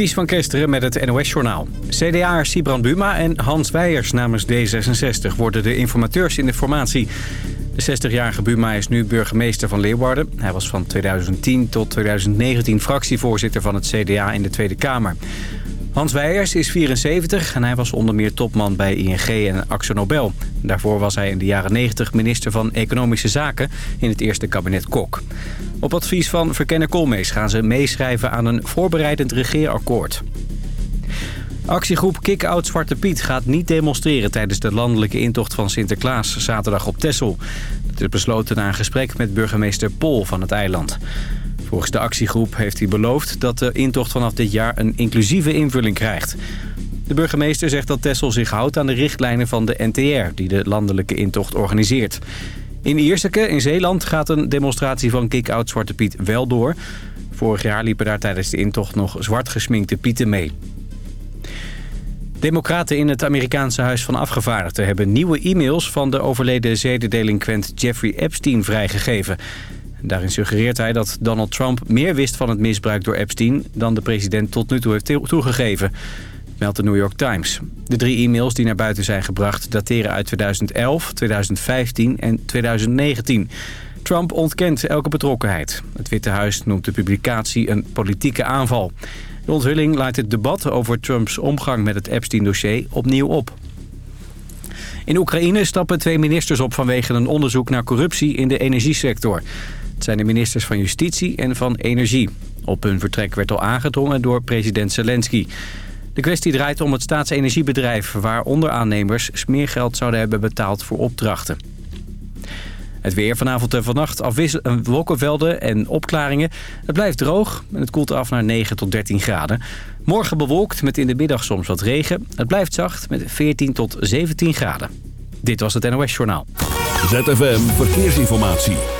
Ties van Kesteren met het NOS-journaal. CDA Sibrand Buma en Hans Weijers namens D66 worden de informateurs in de formatie. De 60-jarige Buma is nu burgemeester van Leeuwarden. Hij was van 2010 tot 2019 fractievoorzitter van het CDA in de Tweede Kamer. Hans Weijers is 74 en hij was onder meer topman bij ING en Axo Nobel. Daarvoor was hij in de jaren 90 minister van Economische Zaken in het eerste kabinet Kok. Op advies van Verkenner Koolmees gaan ze meeschrijven aan een voorbereidend regeerakkoord. Actiegroep Kick-Out Zwarte Piet gaat niet demonstreren tijdens de landelijke intocht van Sinterklaas zaterdag op Texel. Dat is besloten na een gesprek met burgemeester Pol van het eiland. Volgens de actiegroep heeft hij beloofd dat de intocht vanaf dit jaar een inclusieve invulling krijgt. De burgemeester zegt dat Tessel zich houdt aan de richtlijnen van de NTR... die de landelijke intocht organiseert. In Ierseke in Zeeland gaat een demonstratie van Kick-Out Zwarte Piet wel door. Vorig jaar liepen daar tijdens de intocht nog zwart gesminkte pieten mee. Democraten in het Amerikaanse Huis van Afgevaardigden... hebben nieuwe e-mails van de overleden zedendelinquent Jeffrey Epstein vrijgegeven. Daarin suggereert hij dat Donald Trump meer wist van het misbruik door Epstein... dan de president tot nu toe heeft toegegeven, meldt de New York Times. De drie e-mails die naar buiten zijn gebracht dateren uit 2011, 2015 en 2019... Trump ontkent elke betrokkenheid. Het Witte Huis noemt de publicatie een politieke aanval. De onthulling leidt het debat over Trumps omgang met het Epstein-dossier opnieuw op. In Oekraïne stappen twee ministers op vanwege een onderzoek naar corruptie in de energiesector. Zijn de ministers van Justitie en van Energie. Op hun vertrek werd al aangedrongen door president Zelensky. De kwestie draait om het staatsenergiebedrijf... waar onderaannemers smeergeld zouden hebben betaald voor opdrachten. Het weer vanavond en vannacht afwisselen wolkenvelden en opklaringen. Het blijft droog en het koelt af naar 9 tot 13 graden. Morgen bewolkt met in de middag soms wat regen. Het blijft zacht met 14 tot 17 graden. Dit was het NOS Journaal. ZFM Verkeersinformatie.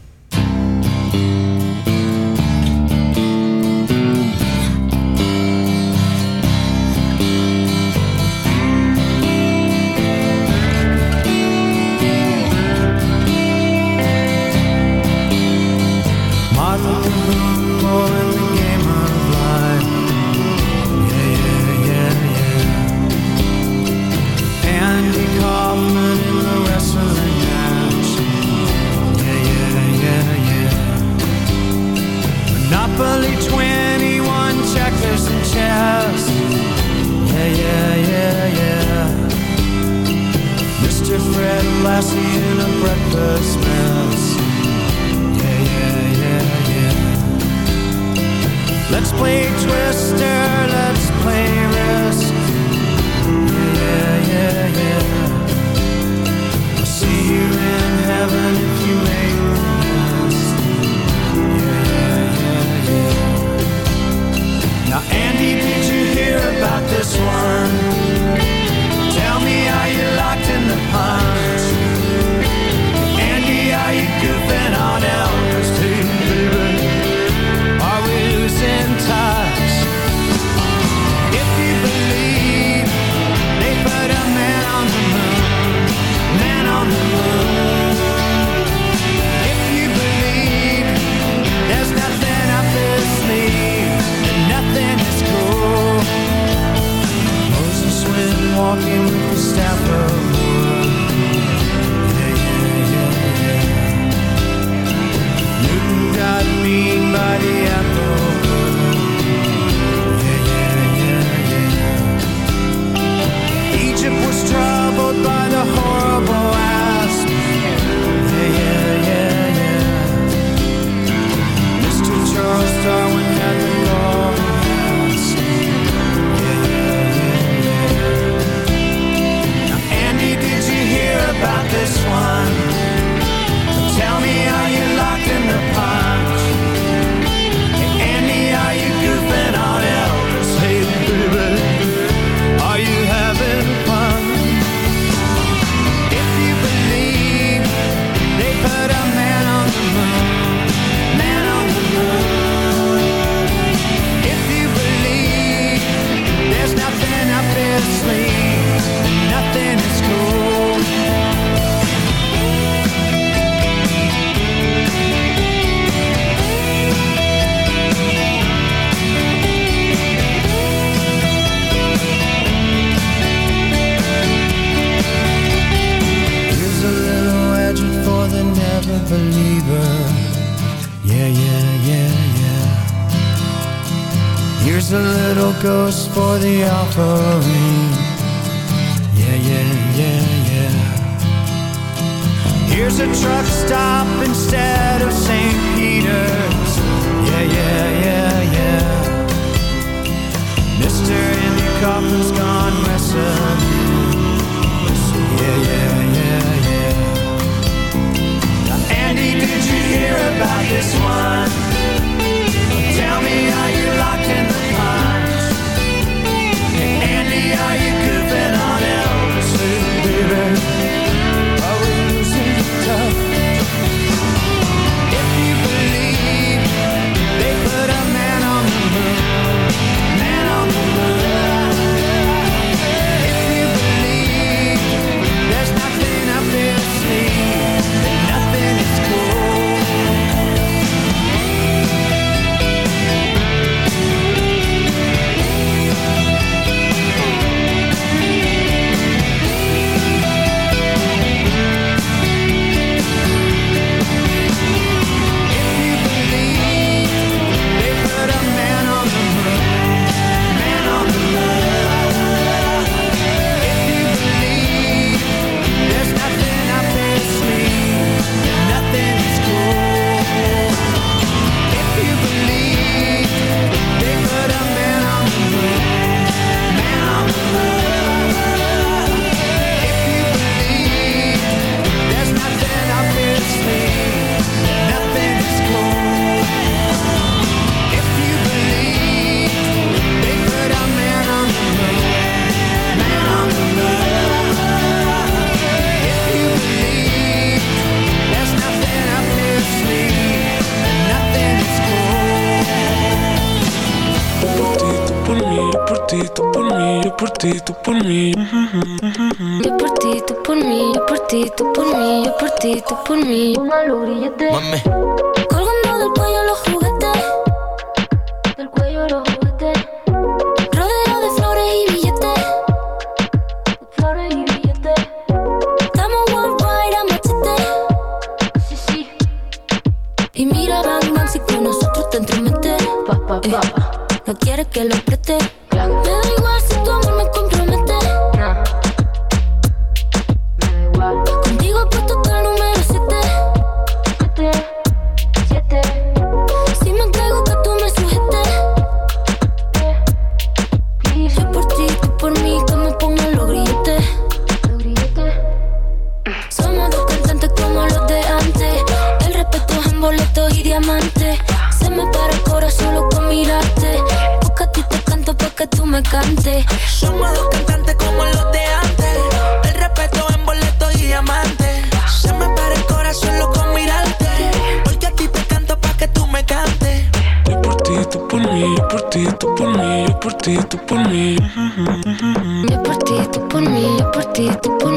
Let's play Twister. walking with Gustavo yeah, yeah, yeah, Newton got me by the apple offering. Yeah, yeah, yeah, yeah. Here's a truck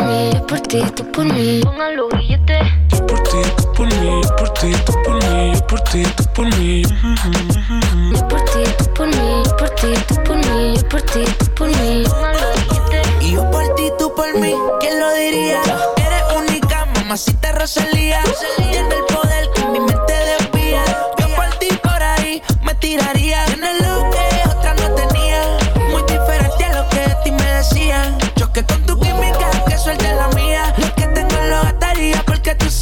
mí, yo por ti, tú por mí. Pongan los grilletes. Yo por ti, tú por mí, yo por ti, tú por mí, yo por ti, tú por mí. Yo por ti, tú por mí, yo por ti, tú por mí, yo por ti, tú por mí. Pongan los grilletes. Y yo por ti, tú por mí, ¿quién lo diría? Eres única, mamacita Rosalía. Tiene el poder que mi mente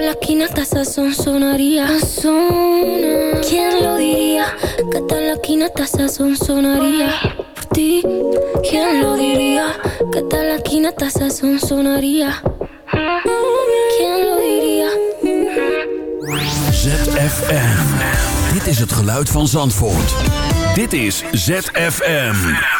mira, ¿quién lo diría? ¿Qué tal la esquina hasta sazón sonaría? ¿Quién lo diría? ¿Qué tal la esquina hasta sazón sonaría? Por ti, ¿quién lo diría? ¿Qué tal la esquina hasta sazón sonaría? ¿Quién lo diría? ZFM. Dit is het geluid van Zandvoort. Dit is ZFM.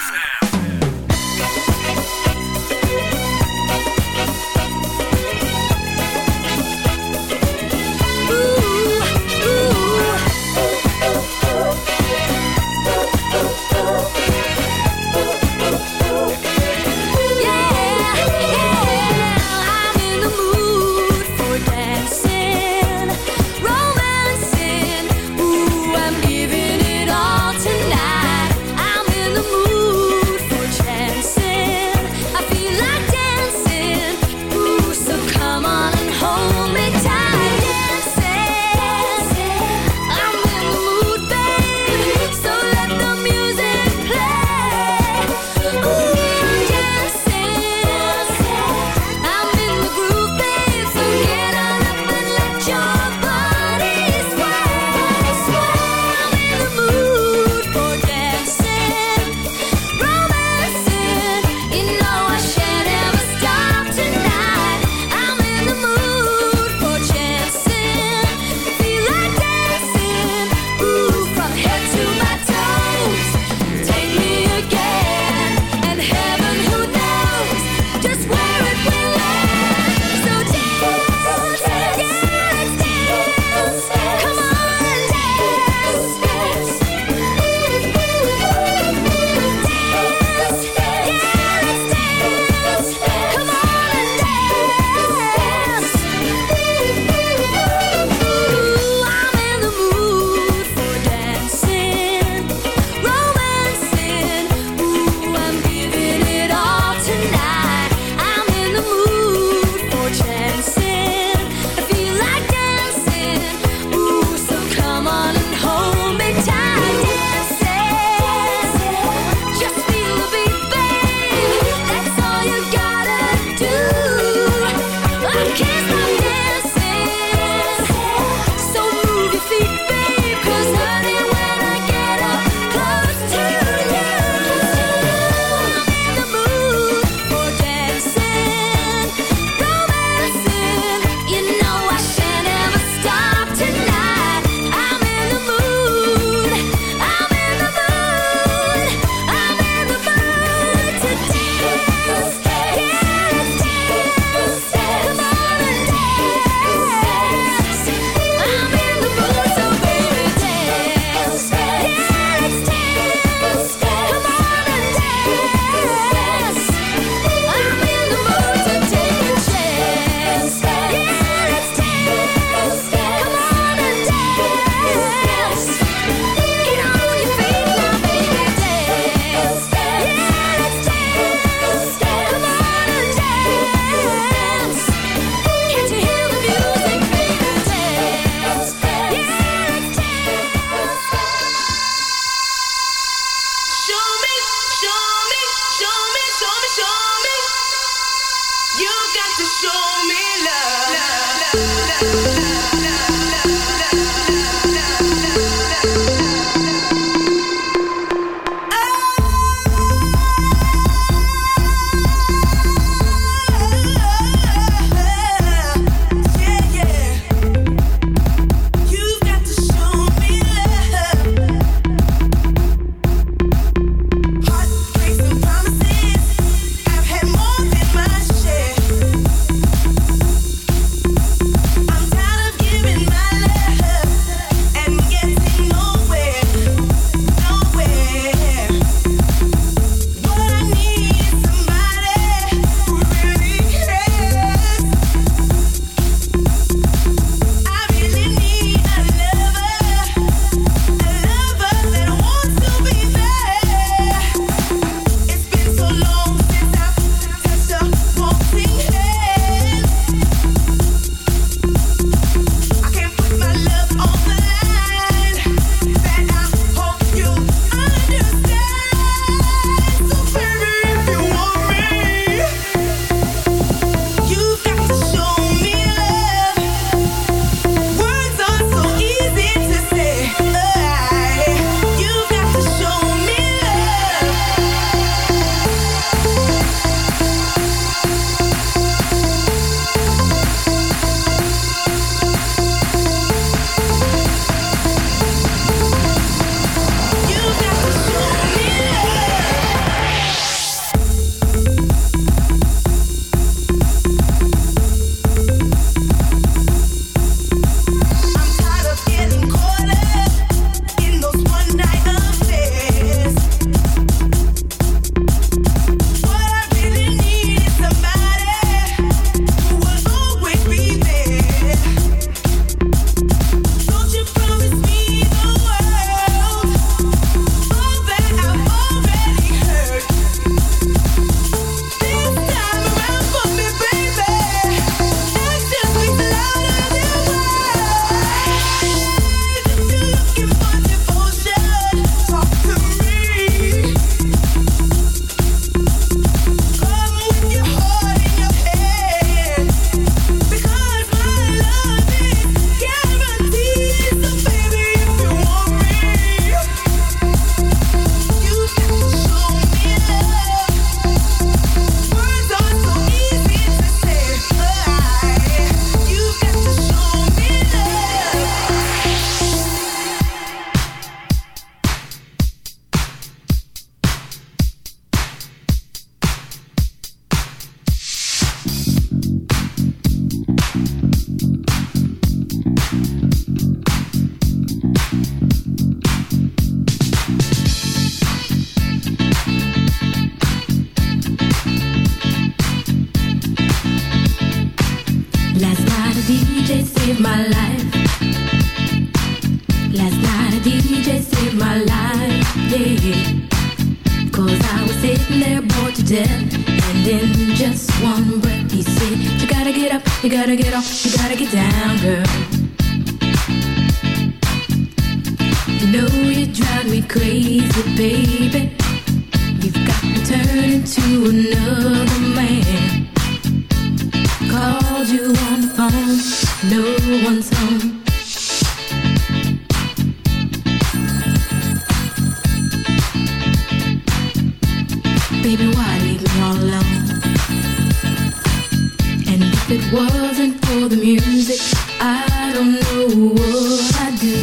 The music, I don't know what I'd do.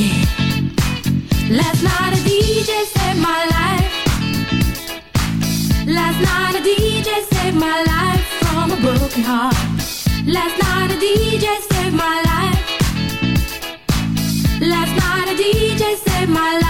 Yeah. Last night a DJ saved my life. Last night a DJ saved my life from a broken heart. Last night a DJ saved my life. Last night a DJ saved my life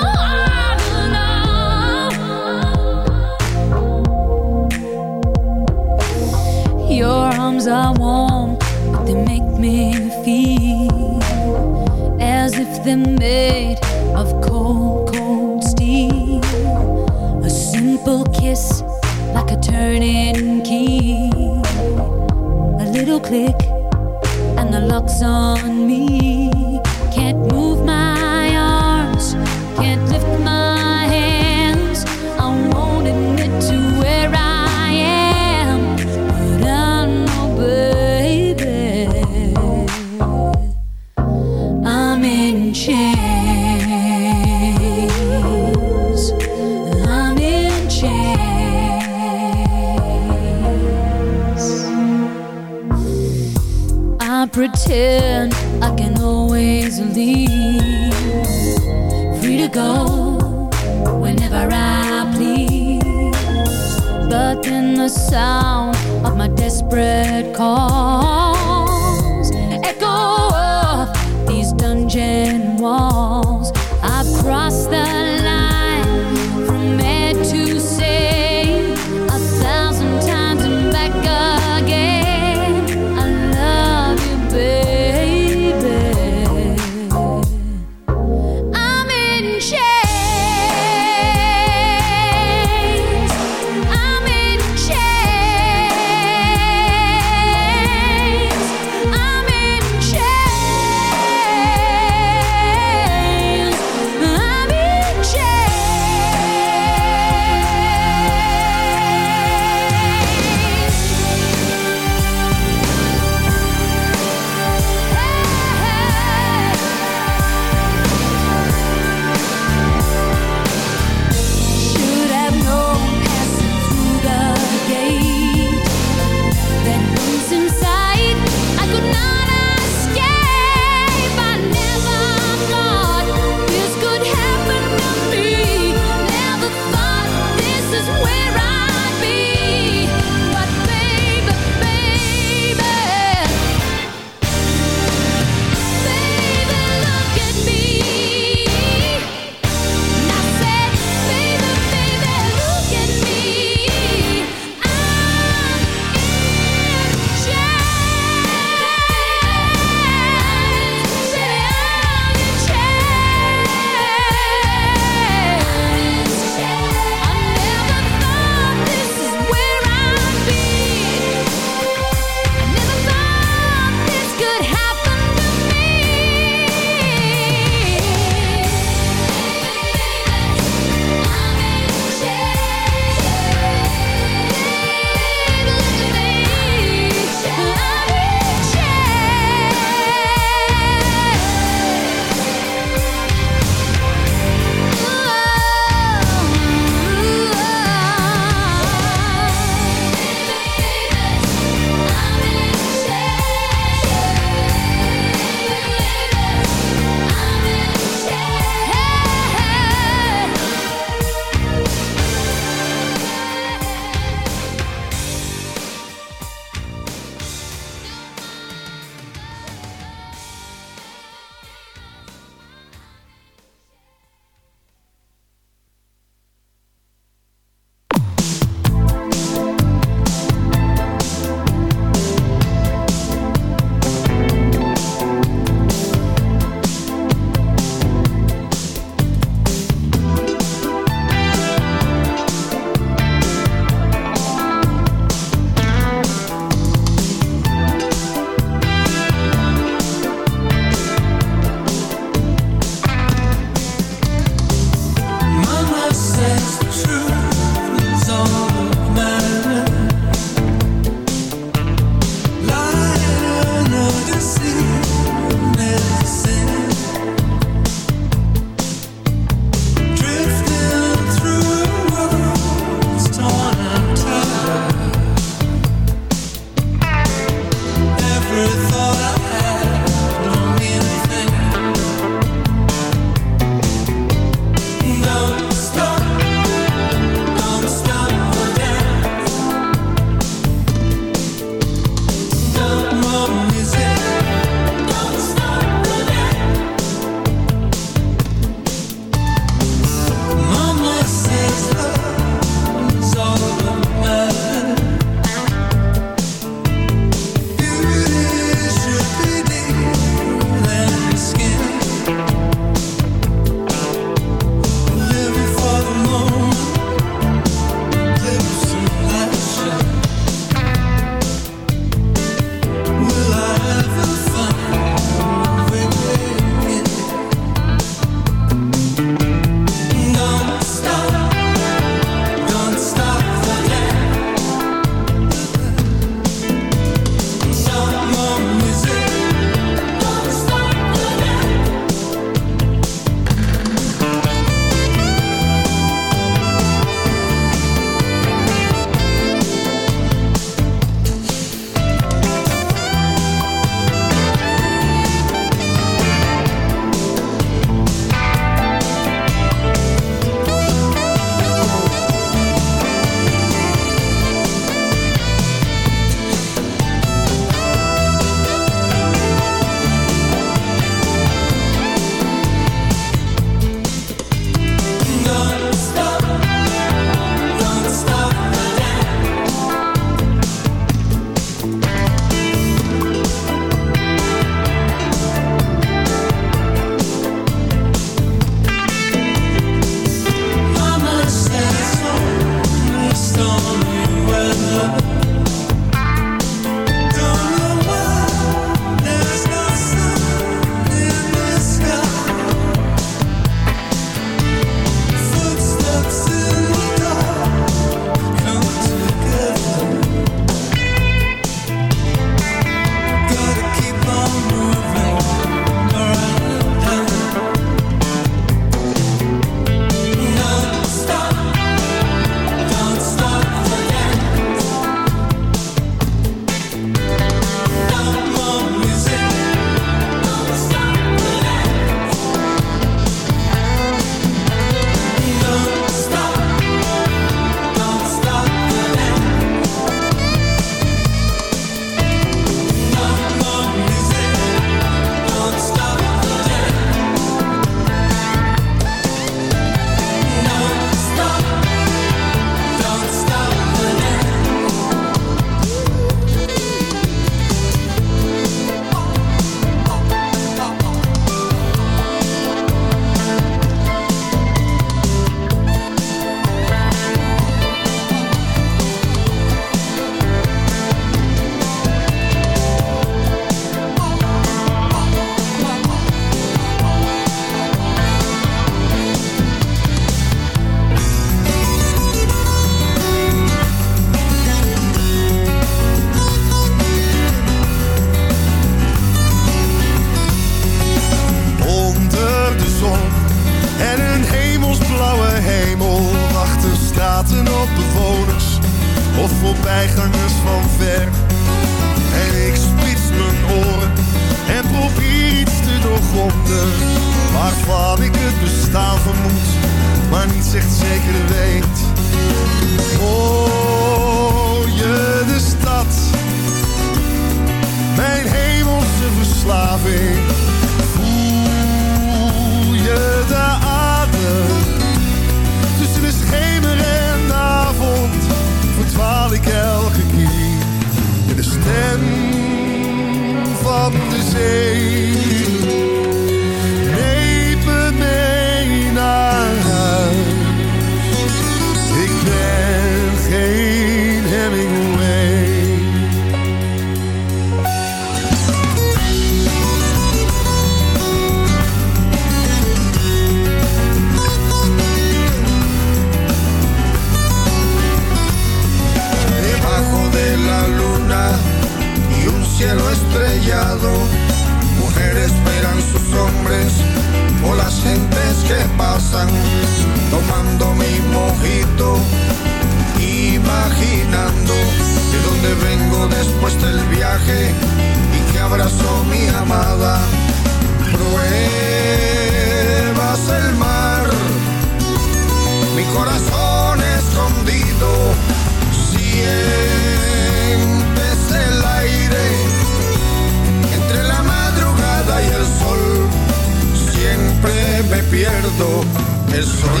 me pierdo el sonido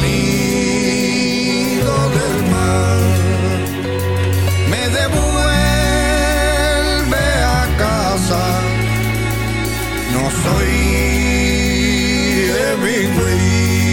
del mar. Me devuelve a casa. No soy de Hemingway.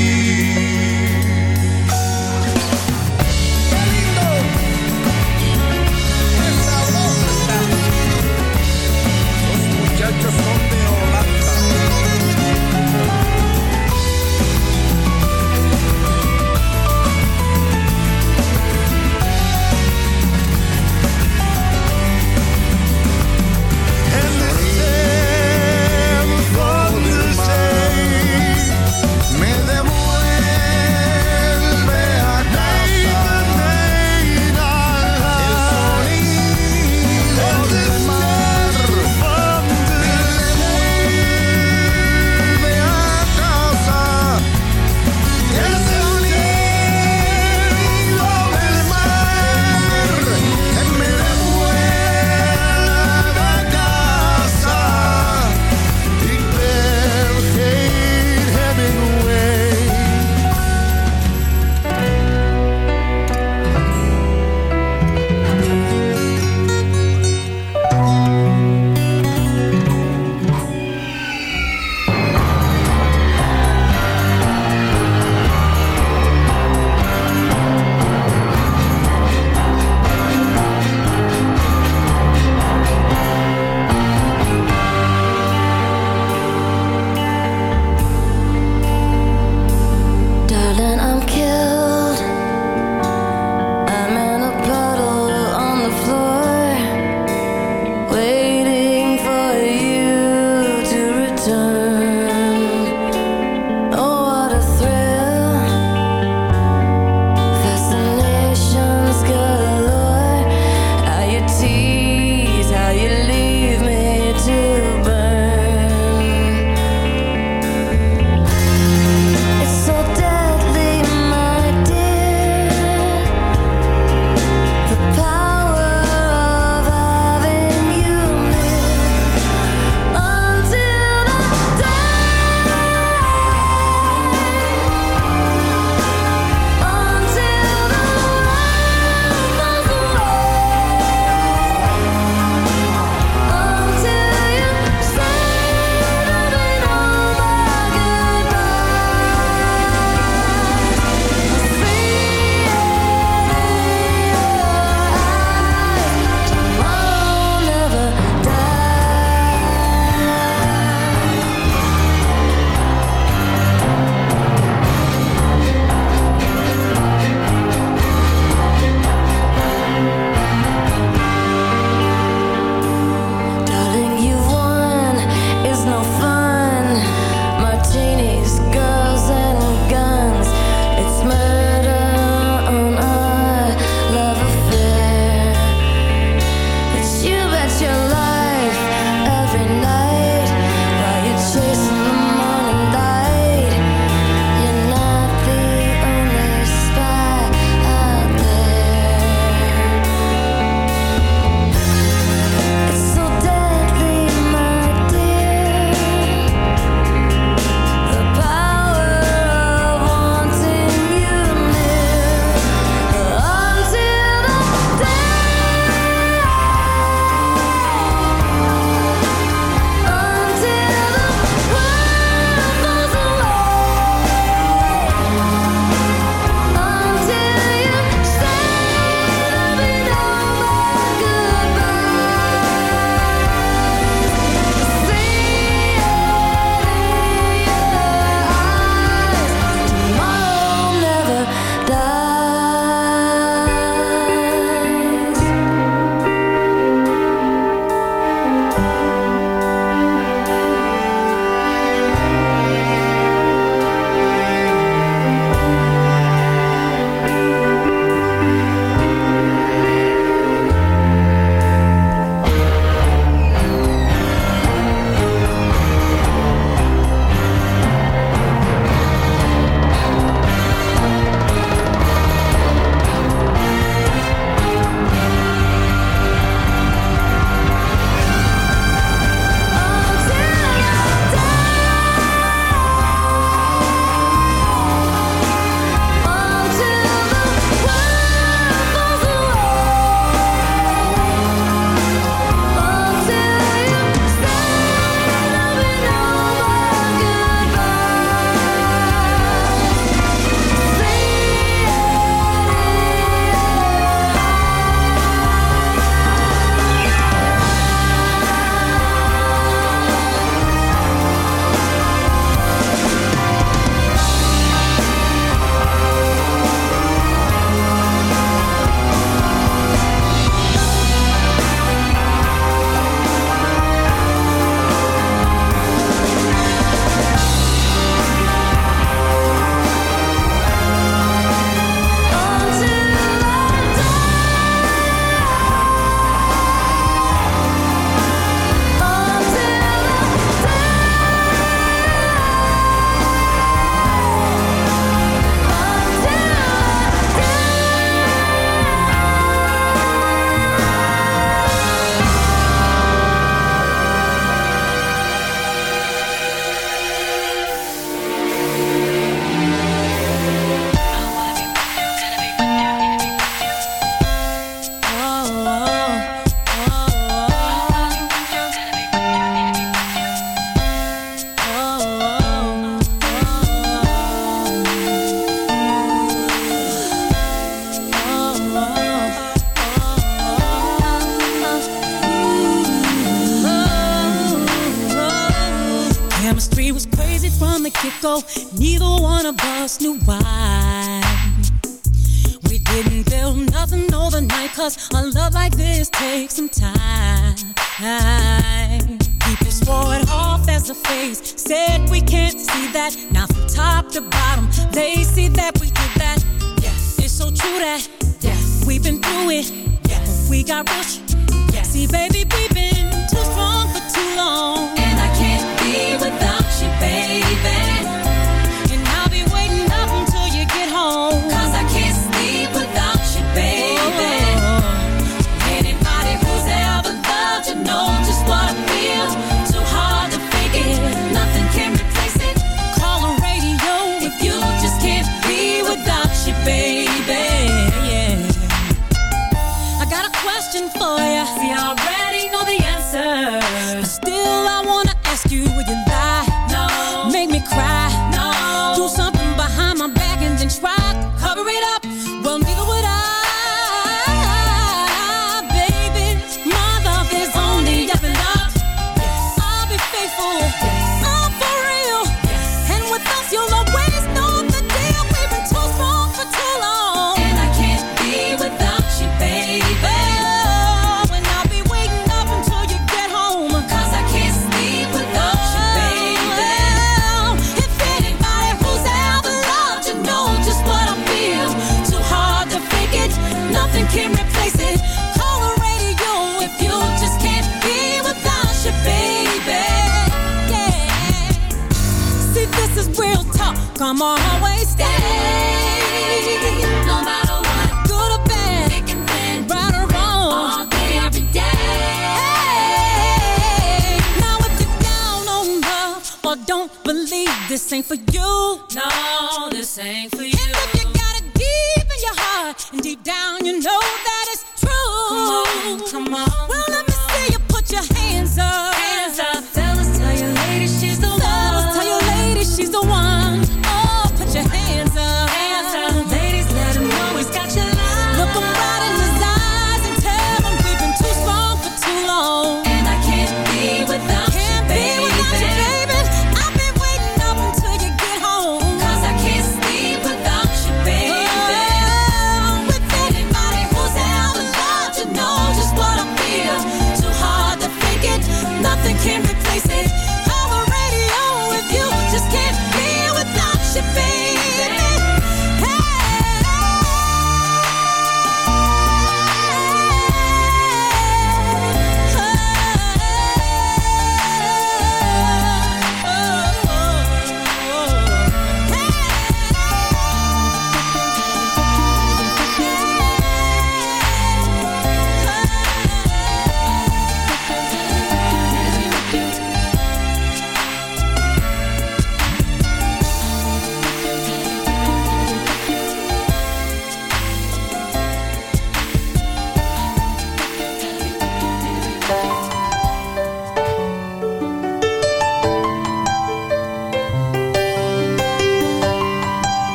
ain't for you. No, this ain't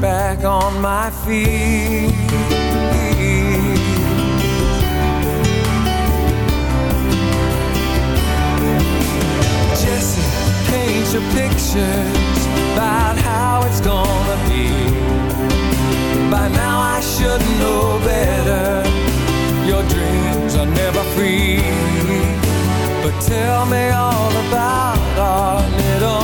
back on my feet. Jessie paint your pictures about how it's gonna be. By now I should know better. Your dreams are never free. But tell me all about our little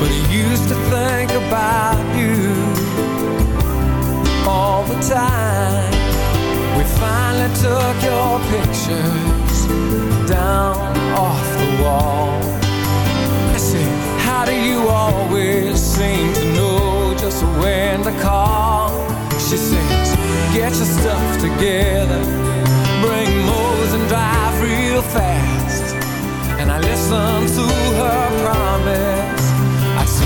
But he used to think about you all the time. We finally took your pictures down off the wall. I said, how do you always seem to know just when to call? She says, get your stuff together, bring Mose and drive real fast. And I listen to her promise.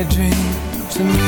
Any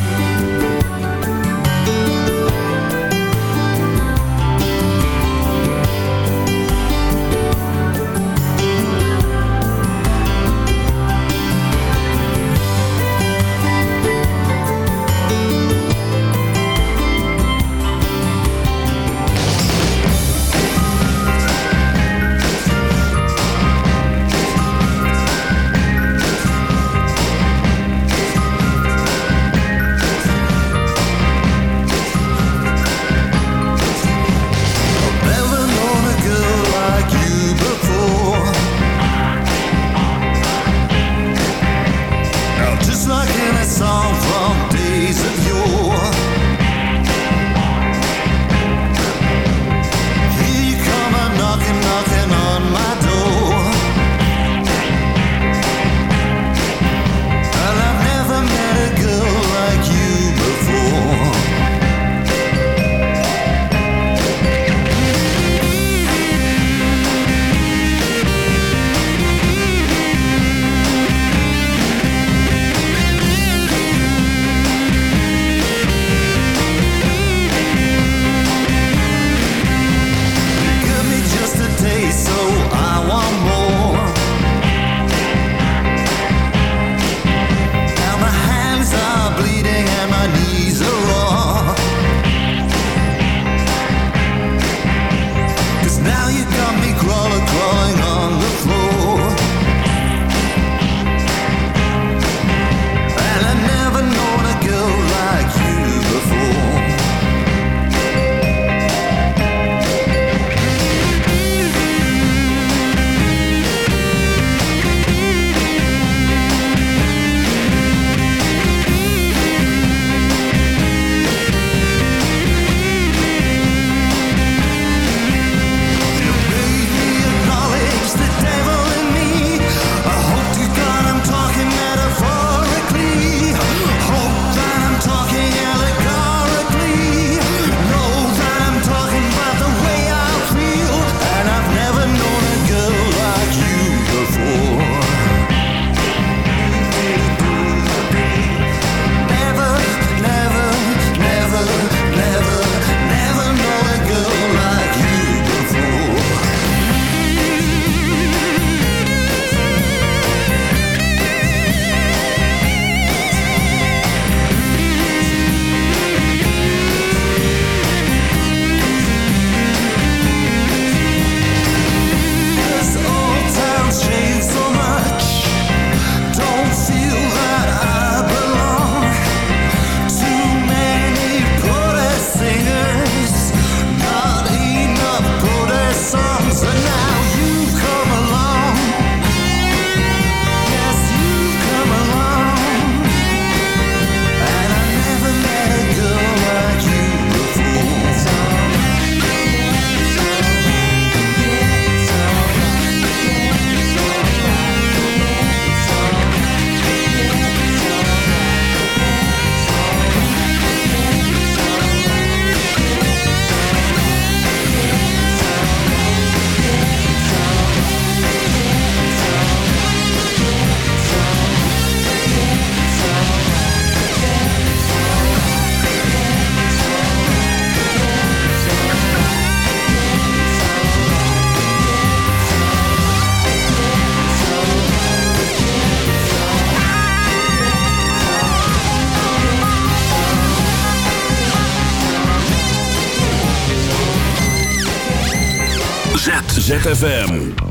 106.9 ZFM